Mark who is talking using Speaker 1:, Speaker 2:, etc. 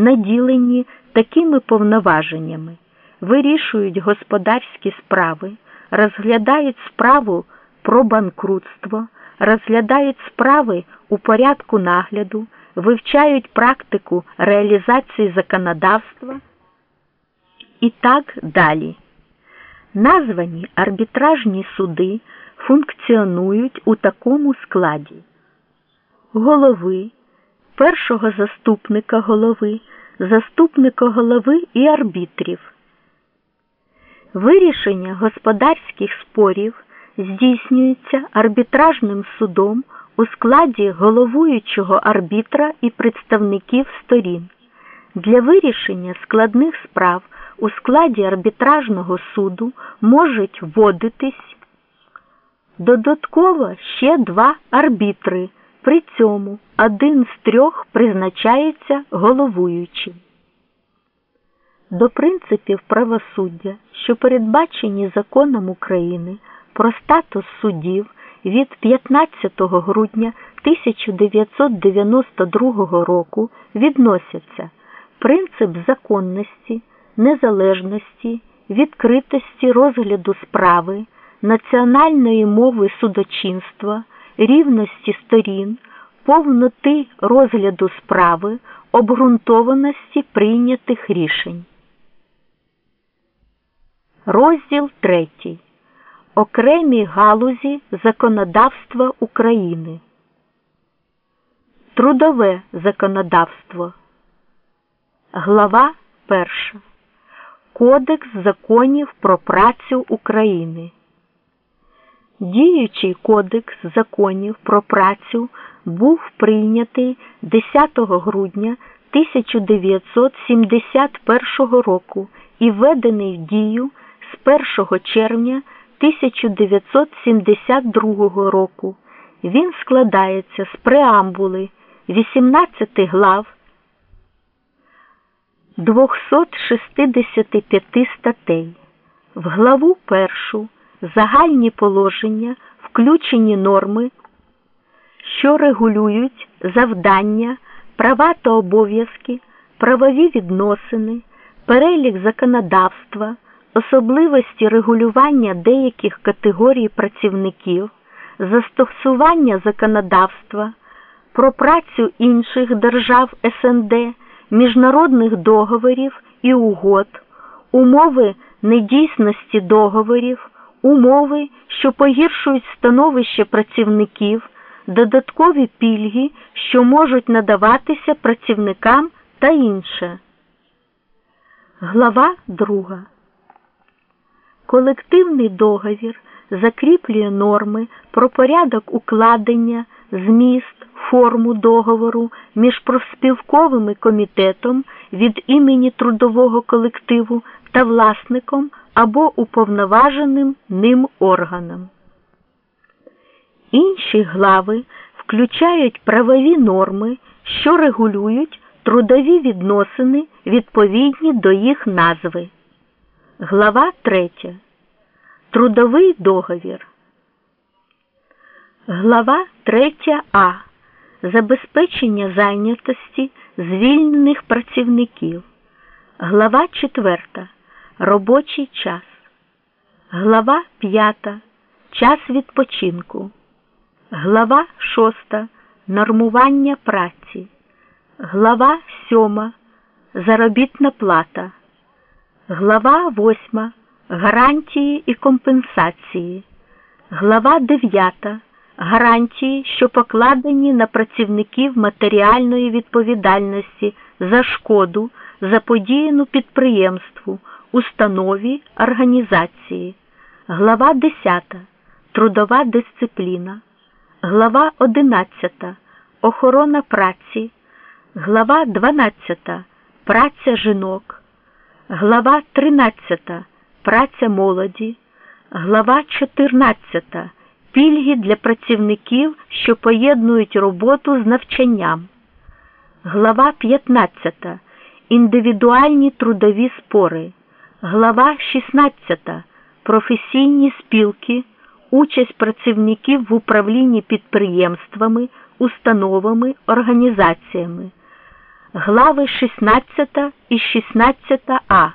Speaker 1: наділені такими повноваженнями, вирішують господарські справи, розглядають справу про банкрутство, розглядають справи у порядку нагляду, вивчають практику реалізації законодавства і так далі. Названі арбітражні суди функціонують у такому складі голови, першого заступника голови, заступника голови і арбітрів. Вирішення господарських спорів здійснюється арбітражним судом у складі головуючого арбітра і представників сторін. Для вирішення складних справ у складі арбітражного суду можуть вводитись додатково ще два арбітри. При цьому один з трьох призначається головуючим. До принципів правосуддя, що передбачені законом України про статус суддів від 15 грудня 1992 року відносяться принцип законності, незалежності, відкритості розгляду справи, національної мови судочинства, рівності сторін, повноти розгляду справи, обґрунтованості прийнятих рішень. Розділ 3. Окремі галузі законодавства України. Трудове законодавство. Глава 1. Кодекс законів про працю України. Діючий кодекс законів про працю був прийнятий 10 грудня 1971 року і введений в дію з 1 червня 1972 року. Він складається з преамбули 18 глав 265 статей. В главу першу загальні положення включені норми, що регулюють завдання, права та обов'язки, правові відносини, перелік законодавства, особливості регулювання деяких категорій працівників, застосування законодавства, про працю інших держав СНД, міжнародних договорів і угод, умови недійсності договорів, умови, що погіршують становище працівників, додаткові пільги, що можуть надаватися працівникам та інше. Глава 2. Колективний договір закріплює норми про порядок укладення, зміст, форму договору між профспілковими комітетом від імені трудового колективу та власником або уповноваженим ним органом. Інші глави включають правові норми, що регулюють трудові відносини відповідні до їх назви. Глава 3. Трудовий договір. Глава 3а. Забезпечення зайнятості звільнених працівників. Глава 4. Робочий час. Глава 5. Час відпочинку. Глава 6. Нормування праці. Глава 7. Заробітна плата. Глава 8. Гарантії і компенсації. Глава 9. Гарантії, що покладені на працівників матеріальної відповідальності за шкоду, заподіяну підприємству, установі, організації. Глава 10. Трудова дисципліна. Глава 11. Охорона праці. Глава 12. Праця жінок. Глава 13. Праця молоді. Глава 14. Пільги для працівників, що поєднують роботу з навчанням. Глава 15. Індивідуальні трудові спори. Глава 16. Професійні спілки. Участь працівників в управлінні підприємствами, установами, організаціями. глави 16 і 16а